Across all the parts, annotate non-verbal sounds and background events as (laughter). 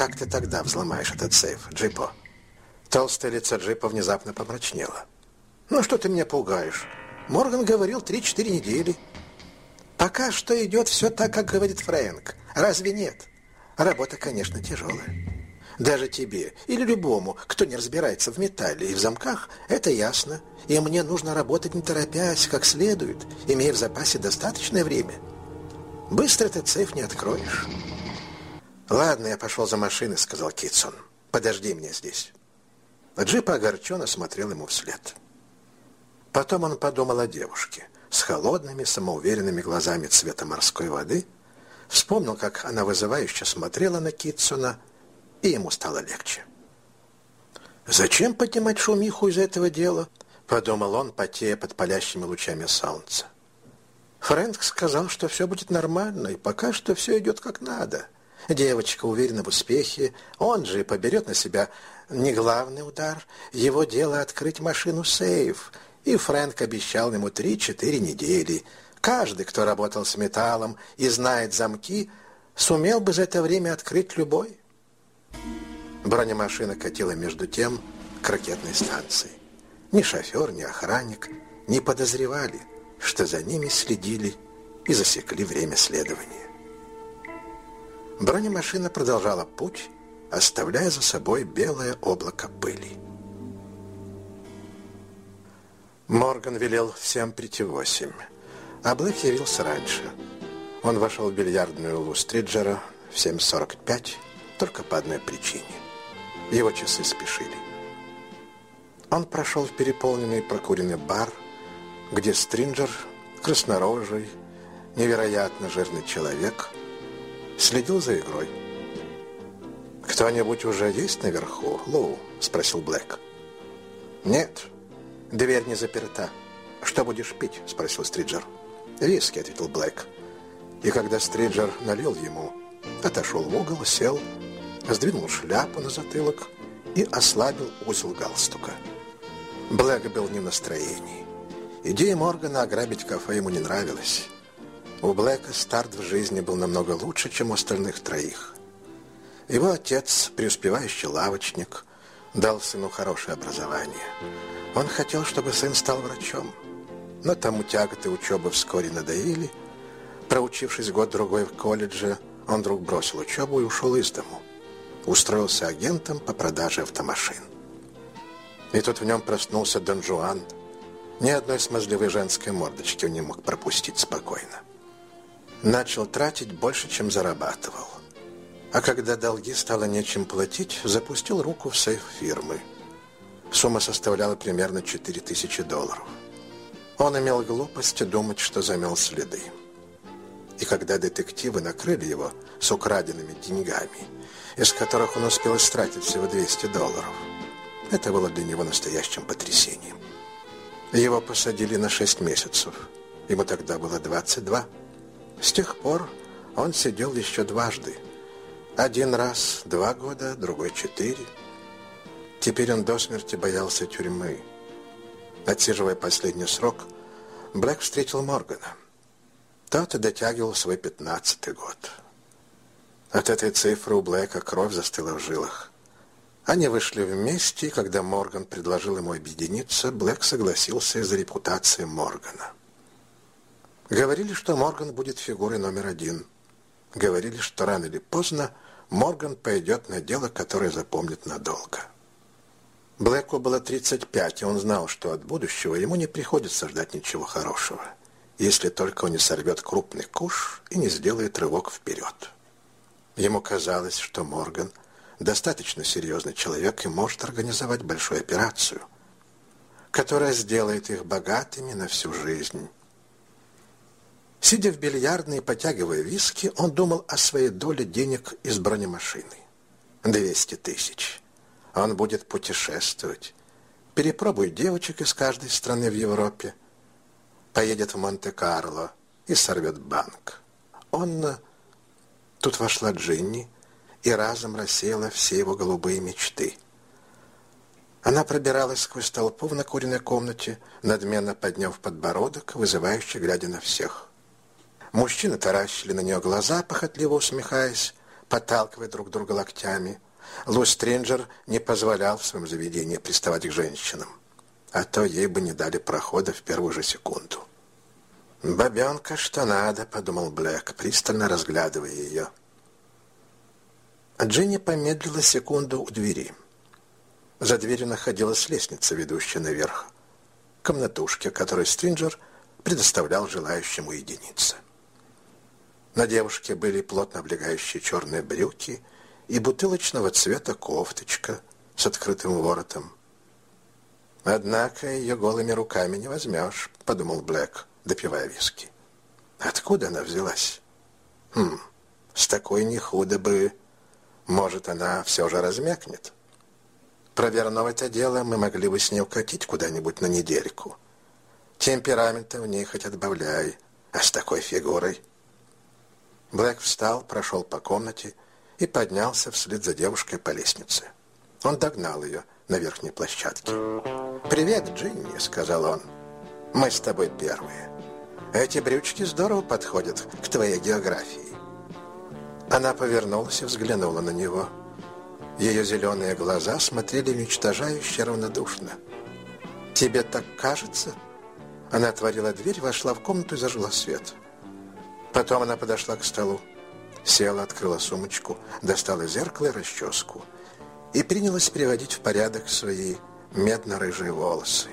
как ты тогда взломаешь этот сейф, Джипо? Толстое лицо Джипа внезапно помрачнело. Ну, что ты меня пугаешь? Морган говорил три-четыре недели. Пока что идет все так, как говорит Фрэнк. Разве нет? Работа, конечно, тяжелая. Даже тебе или любому, кто не разбирается в металле и в замках, это ясно. И мне нужно работать не торопясь, как следует, имея в запасе достаточное время. Быстро этот сейф не откроешь. «Ладно, я пошел за машиной», — сказал Китсон. «Подожди меня здесь». Джип огорченно смотрел ему вслед. Потом он подумал о девушке с холодными, самоуверенными глазами цвета морской воды, вспомнил, как она вызывающе смотрела на Китсона, и ему стало легче. «Зачем поднимать шумиху из этого дела?» — подумал он, потея под палящими лучами солнца. Фрэнк сказал, что все будет нормально, и пока что все идет как надо. Девочка уверена в успехе, он же поберет на себя не главный удар. Его дело открыть машину-сейф, и Фрэнк обещал ему три-четыре недели. Каждый, кто работал с металлом и знает замки, сумел бы за это время открыть любой. Бронемашина катила между тем к ракетной станции. Ни шофер, ни охранник не подозревали, что за ними следили и засекли время следования. Бронемашина продолжала путь, оставляя за собой белое облако пыли. Морган велел всем прийти в восемь, а Блэк явился раньше. Он вошел в бильярдную Лу Стриджера в 7.45 только по одной причине. Его часы спешили. Он прошел в переполненный прокуренный бар, где Стринджер, краснорожий, невероятно жирный человек, следил за игрой. «Кто-нибудь уже есть наверху, Лоу?» – спросил Блэк. «Нет, дверь не заперта. Что будешь пить?» – спросил Стриджер. «Виски», – ответил Блэк. И когда Стриджер налил ему, отошел в угол, сел – сдвинул шляпу на затылок и ослабил узел галстука. Блэк был не в настроении. Идея Моргана ограбить кафе ему не нравилась. У Блэка старт в жизни был намного лучше, чем у остальных троих. Его отец, преуспевающий лавочник, дал сыну хорошее образование. Он хотел, чтобы сын стал врачом. Но тому тяготы учебы вскоре надоели. Проучившись год-другой в колледже, он вдруг бросил учебу и ушел из дому устроился агентом по продаже автомашин. И тут в нем проснулся Дон Жуан. Ни одной смазливой женской мордочки он не мог пропустить спокойно. Начал тратить больше, чем зарабатывал. А когда долги стало нечем платить, запустил руку в сейф фирмы. Сумма составляла примерно 4000 долларов. Он имел глупость думать, что замел следы. И когда детективы накрыли его с украденными деньгами – из которых он успел истратить всего 200 долларов. Это было для него настоящим потрясением. Его посадили на 6 месяцев. Ему тогда было 22. С тех пор он сидел еще дважды. Один раз два года, другой четыре. Теперь он до смерти боялся тюрьмы. Отсиживая последний срок, Блэк встретил Моргана. Тот дотягивал свой пятнадцатый год. От этой цифры у Блэка кровь застыла в жилах. Они вышли вместе, и когда Морган предложил ему объединиться, Блэк согласился из-за репутации Моргана. Говорили, что Морган будет фигурой номер один. Говорили, что рано или поздно Морган пойдет на дело, которое запомнит надолго. Блэку было 35, и он знал, что от будущего ему не приходится ждать ничего хорошего, если только он не сорвет крупный куш и не сделает рывок вперед. Ему казалось, что Морган достаточно серьезный человек и может организовать большую операцию, которая сделает их богатыми на всю жизнь. Сидя в бильярдной и потягивая виски, он думал о своей доле денег из бронемашины. 200 тысяч. Он будет путешествовать, перепробует девочек из каждой страны в Европе, поедет в Монте-Карло и сорвет банк. Он Тут вошла Джинни и разом рассеяла все его голубые мечты. Она пробиралась сквозь толпу в накуренной комнате, надменно подняв подбородок, вызывающе глядя на всех. Мужчины таращили на нее глаза, похотливо усмехаясь, подталкивая друг друга локтями. Лу Стринджер не позволял в своем заведении приставать к женщинам, а то ей бы не дали прохода в первую же секунду. «Бабенка, что надо», — подумал Блэк, пристально разглядывая ее. Дженни помедлила секунду у двери. За дверью находилась лестница, ведущая наверх, комнатушке, которую Стринджер предоставлял желающим уединиться. На девушке были плотно облегающие черные брюки и бутылочного цвета кофточка с открытым воротом. «Однако ее голыми руками не возьмешь», — подумал Блэк, допивая виски. «Откуда она взялась?» «Хм, с такой не худо бы. Может, она все же размякнет?» Провернув это дело, мы могли бы с ней укатить куда-нибудь на недельку. Темперамента в ней хоть отбавляй, а с такой фигурой... Блэк встал, прошел по комнате и поднялся вслед за девушкой по лестнице. Он догнал ее на верхней площадке. «Привет, Джинни», — сказал он. «Мы с тобой первые. Эти брючки здорово подходят к твоей географии». Она повернулась и взглянула на него. Ее зеленые глаза смотрели уничтожающе равнодушно. «Тебе так кажется?» Она отворила дверь, вошла в комнату и зажгла свет. Потом она подошла к столу, села, открыла сумочку, достала зеркало и расческу и принялась приводить в порядок свои медно-рыжие волосы.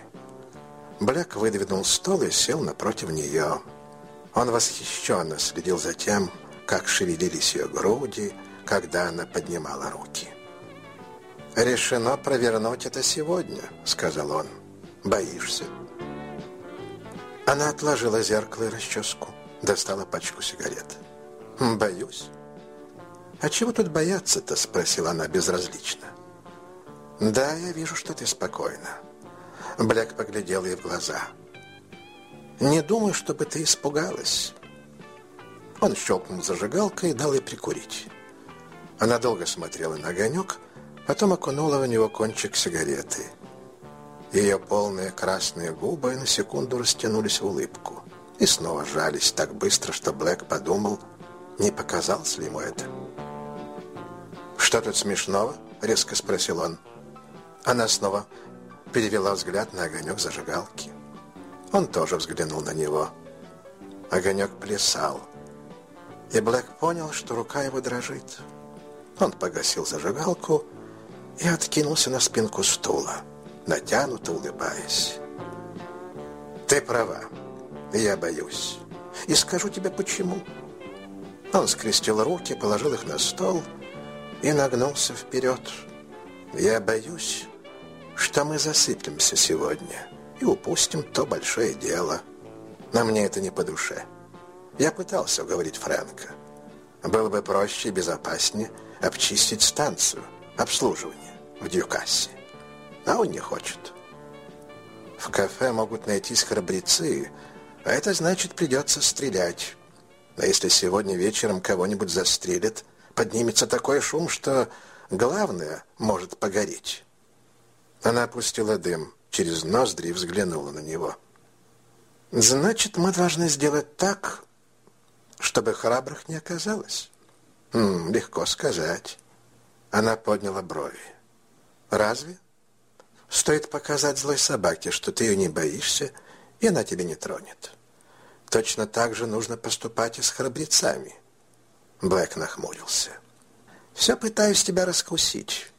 Блэк выдвинул стол и сел напротив нее. Он восхищенно следил за тем, как шевелились ее груди, когда она поднимала руки. «Решено провернуть это сегодня», — сказал он. «Боишься?» Она отложила зеркало и расческу достала пачку сигарет. «Боюсь». «А чего тут бояться-то?» – спросила она безразлично. «Да, я вижу, что ты спокойна». Блэк поглядел ей в глаза. «Не думаю, чтобы ты испугалась». Он щелкнул зажигалкой и дал ей прикурить. Она долго смотрела на огонек, потом окунула в него кончик сигареты. Ее полные красные губы на секунду растянулись в улыбку и снова сжались так быстро, что Блэк подумал, не показалось ли ему это. «Что тут смешного?» — резко спросил он. Она снова перевела взгляд на огонек зажигалки. Он тоже взглянул на него. Огонек плясал. И Блэк понял, что рука его дрожит. Он погасил зажигалку и откинулся на спинку стула, натянуто улыбаясь. «Ты права», я боюсь. И скажу тебе почему. Он скрестил руки, положил их на стол и нагнулся вперед. Я боюсь, что мы засыплемся сегодня и упустим то большое дело. Но мне это не по душе. Я пытался уговорить Фрэнка. Было бы проще и безопаснее обчистить станцию обслуживания в Дьюкассе. А он не хочет. В кафе могут найтись храбрецы, а это значит, придется стрелять. А если сегодня вечером кого-нибудь застрелят, поднимется такой шум, что главное может погореть. Она опустила дым через ноздри и взглянула на него. «Значит, мы должны сделать так, чтобы храбрых не оказалось?» М -м, «Легко сказать». Она подняла брови. «Разве? Стоит показать злой собаке, что ты ее не боишься, и она тебя не тронет». Точно так же нужно поступать и с храбрецами. Блэк нахмурился. Все пытаюсь тебя раскусить.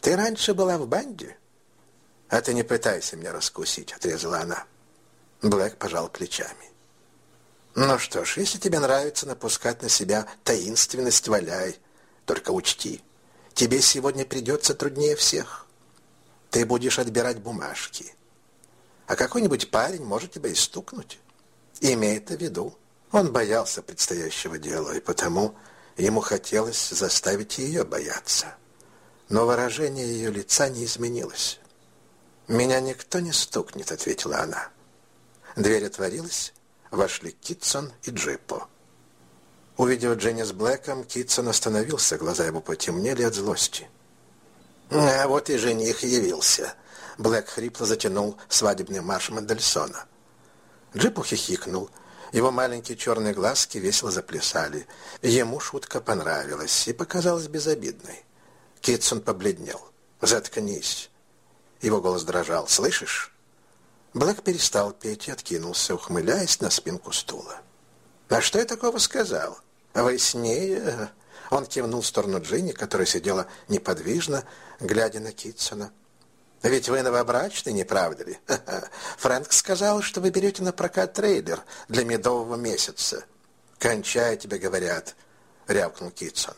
Ты раньше была в банде? А ты не пытайся меня раскусить, отрезала она. Блэк пожал плечами. Ну что ж, если тебе нравится напускать на себя таинственность, валяй. Только учти, тебе сегодня придется труднее всех. Ты будешь отбирать бумажки. А какой-нибудь парень может тебя и стукнуть имея это в виду. Он боялся предстоящего дела, и потому ему хотелось заставить ее бояться. Но выражение ее лица не изменилось. «Меня никто не стукнет», — ответила она. Дверь отворилась, вошли Китсон и Джиппо. Увидев Дженни с Блэком, Китсон остановился, глаза его потемнели от злости. «А вот и жених явился», — Блэк хрипло затянул свадебный марш Мендельсона. Джип ухихикнул. Его маленькие черные глазки весело заплясали. Ему шутка понравилась и показалась безобидной. Китсон побледнел. «Заткнись!» Его голос дрожал. «Слышишь?» Блэк перестал петь и откинулся, ухмыляясь на спинку стула. «А что я такого сказал? Вы с ней...» Он кивнул в сторону Джинни, которая сидела неподвижно, глядя на Китсона. «Ведь вы новобрачный, не правда ли? (laughs) Фрэнк сказал, что вы берете на прокат трейлер для медового месяца». «Кончай, тебе говорят», — рявкнул Китсон.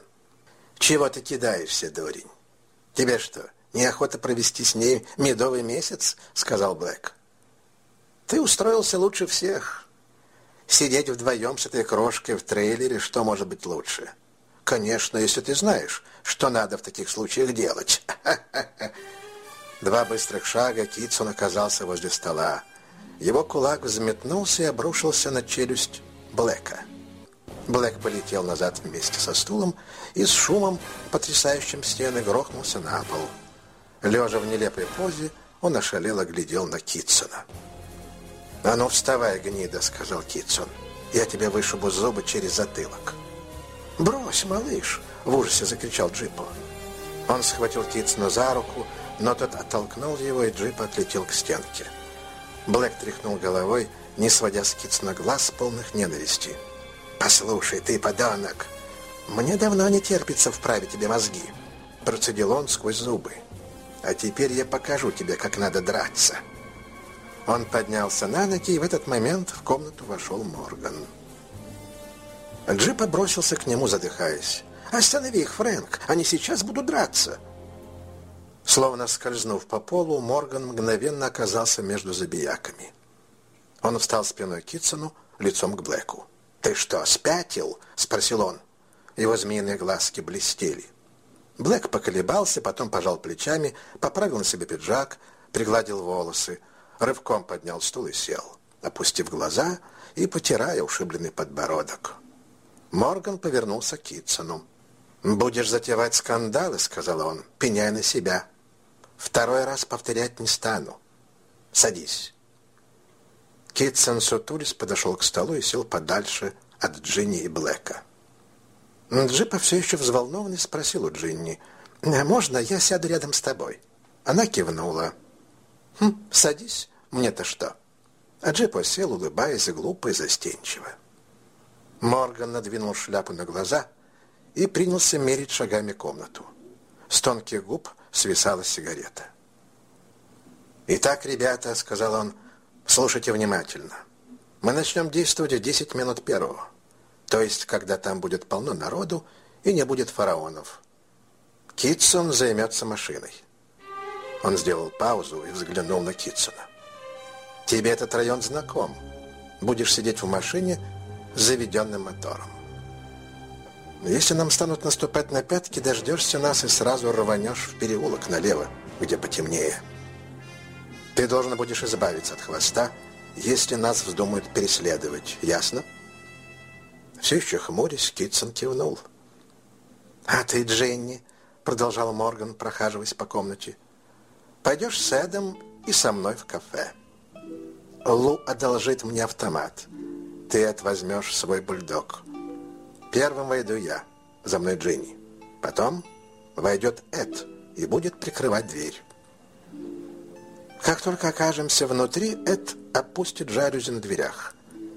«Чего ты кидаешься, дурень? Тебе что, неохота провести с ней медовый месяц?» — сказал Блэк. «Ты устроился лучше всех. Сидеть вдвоем с этой крошкой в трейлере, что может быть лучше?» «Конечно, если ты знаешь, что надо в таких случаях делать». (laughs) Два быстрых шага Китсон оказался возле стола. Его кулак взметнулся и обрушился на челюсть Блэка. Блэк полетел назад вместе со стулом и с шумом, потрясающим стены, грохнулся на пол. Лежа в нелепой позе, он ошалело глядел на Китсона. «А ну, вставай, гнида», — сказал Китсон. «Я тебе вышибу зубы через затылок». «Брось, малыш!» — в ужасе закричал Джипо. Он схватил Китсона за руку, но тот оттолкнул его, и Джип отлетел к стенке. Блэк тряхнул головой, не сводя с Китсона глаз полных ненависти. «Послушай, ты подонок! Мне давно не терпится вправить тебе мозги!» Процедил он сквозь зубы. «А теперь я покажу тебе, как надо драться!» Он поднялся на ноги, и в этот момент в комнату вошел Морган. Джип бросился к нему, задыхаясь. «Останови их, Фрэнк! Они сейчас будут драться!» Словно скользнув по полу, Морган мгновенно оказался между забияками. Он встал спиной к Китсону, лицом к Блэку. «Ты что, спятил?» — спросил он. Его змеиные глазки блестели. Блэк поколебался, потом пожал плечами, поправил на себе пиджак, пригладил волосы, рывком поднял стул и сел, опустив глаза и потирая ушибленный подбородок. Морган повернулся к Китсону. «Будешь затевать скандалы», — сказал он, — «пеняй на себя. Второй раз повторять не стану. Садись». Китсон Сутулис подошел к столу и сел подальше от Джинни и Блэка. Джипа все еще взволнованный спросил у Джинни, «Можно я сяду рядом с тобой?» Она кивнула. «Хм, садись, мне-то что?» А Джипа сел, улыбаясь, глупо и застенчиво. Морган надвинул шляпу на глаза и принялся мерить шагами комнату. С тонких губ свисала сигарета. «Итак, ребята», — сказал он, — «слушайте внимательно. Мы начнем действовать в 10 минут первого, то есть, когда там будет полно народу и не будет фараонов. Китсон займется машиной». Он сделал паузу и взглянул на Китсона. «Тебе этот район знаком. Будешь сидеть в машине заведенным мотором. Если нам станут наступать на пятки, дождешься нас и сразу рванешь в переулок налево, где потемнее. Ты должен будешь избавиться от хвоста, если нас вздумают преследовать. Ясно? Все еще хмурясь, Китсон кивнул. «А ты, Дженни», — продолжал Морган, прохаживаясь по комнате, «пойдешь с Эдом и со мной в кафе. Лу одолжит мне автомат» ты Эд возьмешь свой бульдог. Первым войду я, за мной Джинни. Потом войдет Эд и будет прикрывать дверь. Как только окажемся внутри, Эд опустит жалюзи на дверях.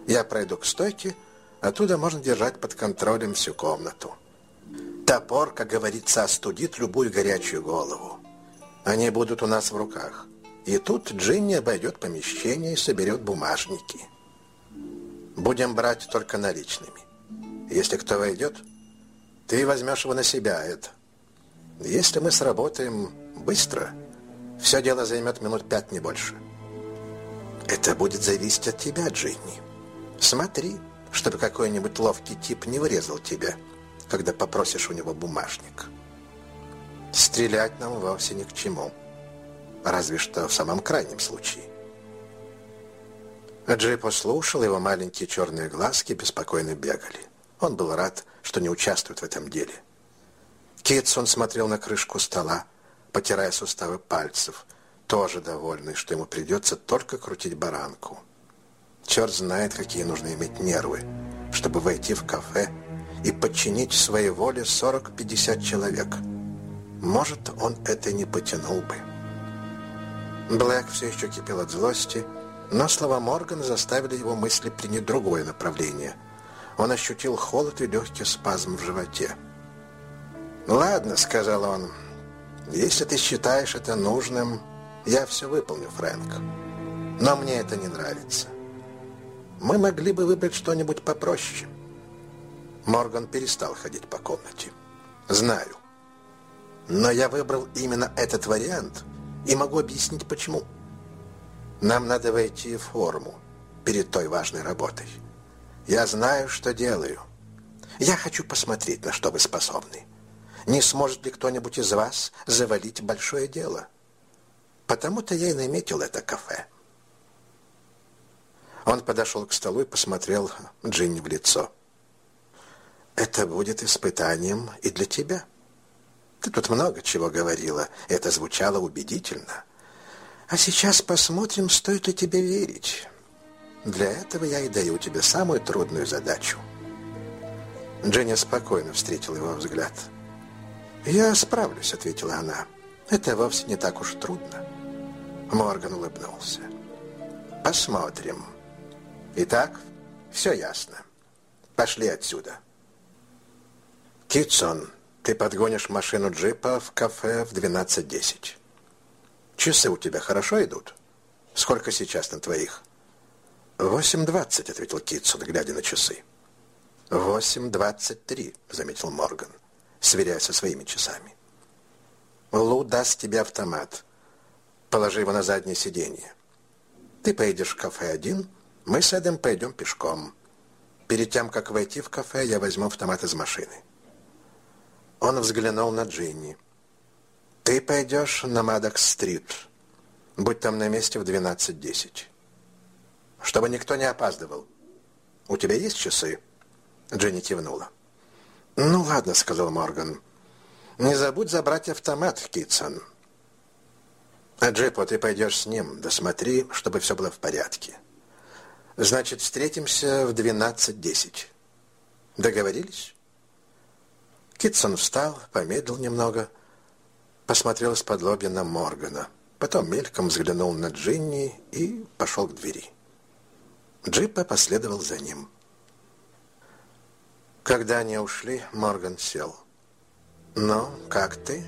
Я пройду к стойке, оттуда можно держать под контролем всю комнату. Топор, как говорится, остудит любую горячую голову. Они будут у нас в руках. И тут Джинни обойдет помещение и соберет бумажники. Будем брать только наличными. Если кто войдет, ты возьмешь его на себя, это. Если мы сработаем быстро, все дело займет минут пять, не больше. Это будет зависеть от тебя, Джинни. Смотри, чтобы какой-нибудь ловкий тип не вырезал тебя, когда попросишь у него бумажник. Стрелять нам вовсе ни к чему. Разве что в самом крайнем случае. Джей послушал, его маленькие черные глазки беспокойно бегали. Он был рад, что не участвует в этом деле. Китсон смотрел на крышку стола, потирая суставы пальцев, тоже довольный, что ему придется только крутить баранку. Черт знает, какие нужно иметь нервы, чтобы войти в кафе и подчинить своей воле 40-50 человек. Может, он это не потянул бы. Блэк все еще кипел от злости, но слова Моргана заставили его мысли принять другое направление. Он ощутил холод и легкий спазм в животе. «Ладно», — сказал он, — «если ты считаешь это нужным, я все выполню, Фрэнк. Но мне это не нравится. Мы могли бы выбрать что-нибудь попроще». Морган перестал ходить по комнате. «Знаю. Но я выбрал именно этот вариант и могу объяснить, почему». Нам надо войти в форму перед той важной работой. Я знаю, что делаю. Я хочу посмотреть, на что вы способны. Не сможет ли кто-нибудь из вас завалить большое дело? Потому-то я и наметил это кафе. Он подошел к столу и посмотрел Джинни в лицо. «Это будет испытанием и для тебя. Ты тут много чего говорила, это звучало убедительно». А сейчас посмотрим, стоит ли тебе верить. Для этого я и даю тебе самую трудную задачу. Дженни спокойно встретила его взгляд. «Я справлюсь», — ответила она. «Это вовсе не так уж трудно». Морган улыбнулся. «Посмотрим. Итак, все ясно. Пошли отсюда». «Китсон, ты подгонишь машину джипа в кафе в 12.10». Часы у тебя хорошо идут? Сколько сейчас на твоих? Восемь двадцать, ответил Китсон, глядя на часы. Восемь двадцать три, заметил Морган, сверяя со своими часами. Лу даст тебе автомат. Положи его на заднее сиденье. Ты поедешь в кафе один, мы с Эдом пойдем пешком. Перед тем, как войти в кафе, я возьму автомат из машины. Он взглянул на Джинни. Ты пойдешь на Мадокс-стрит. Будь там на месте в 12.10. Чтобы никто не опаздывал. У тебя есть часы? Дженни кивнула. Ну ладно, сказал Морган. Не забудь забрать автомат, Китсон. А Джипо, ты пойдешь с ним. Досмотри, чтобы все было в порядке. Значит, встретимся в 12.10. Договорились? Китсон встал, помедлил немного — посмотрел из-под на Моргана, потом мельком взглянул на Джинни и пошел к двери. Джиппа последовал за ним. Когда они ушли, Морган сел. «Ну, как ты?»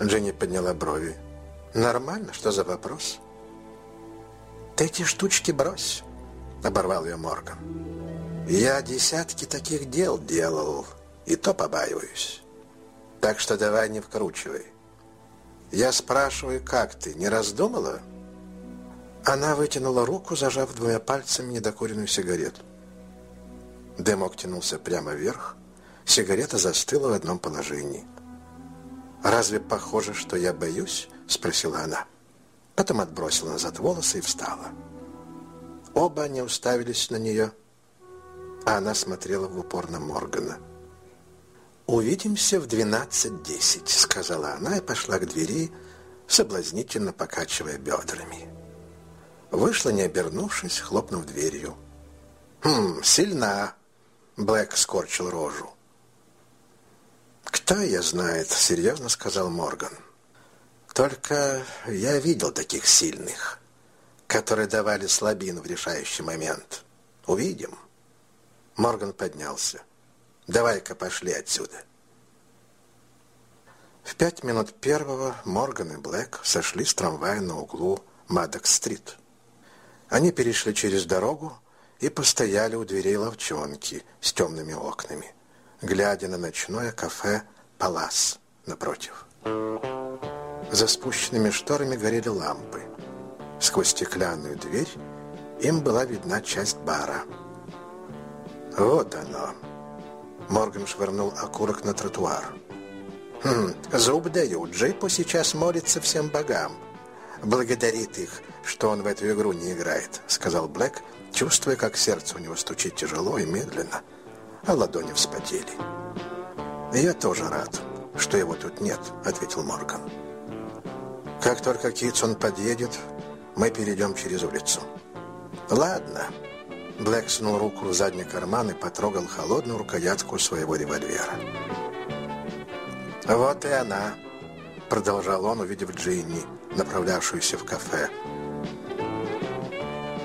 Джинни подняла брови. «Нормально? Что за вопрос?» «Ты эти штучки брось», — оборвал ее Морган. «Я десятки таких дел делал, и то побаиваюсь». Так что давай не вкручивай. Я спрашиваю, как ты, не раздумала? Она вытянула руку, зажав двумя пальцами недокуренную сигарету. Дымок тянулся прямо вверх. Сигарета застыла в одном положении. «Разве похоже, что я боюсь?» — спросила она. Потом отбросила назад волосы и встала. Оба они уставились на нее, а она смотрела в упор на Моргана. «Увидимся в 12.10», — сказала она и пошла к двери, соблазнительно покачивая бедрами. Вышла, не обернувшись, хлопнув дверью. «Хм, сильна!» — Блэк скорчил рожу. «Кто я знает?» — серьезно сказал Морган. «Только я видел таких сильных, которые давали слабину в решающий момент. Увидим». Морган поднялся. Давай-ка пошли отсюда. В пять минут первого Морган и Блэк сошли с трамвая на углу Маддокс-стрит. Они перешли через дорогу и постояли у дверей ловчонки с темными окнами, глядя на ночное кафе «Палас» напротив. За спущенными шторами горели лампы. Сквозь стеклянную дверь им была видна часть бара. Вот оно, Морган швырнул окурок на тротуар. «Хм, зуб даю, Джипу сейчас молится всем богам. Благодарит их, что он в эту игру не играет», — сказал Блэк, чувствуя, как сердце у него стучит тяжело и медленно, а ладони вспотели. «Я тоже рад, что его тут нет», — ответил Морган. «Как только Китсон подъедет, мы перейдем через улицу. «Ладно». Блэк сунул руку в задний карман и потрогал холодную рукоятку своего револьвера. «Вот и она», — продолжал он, увидев Джинни, направлявшуюся в кафе.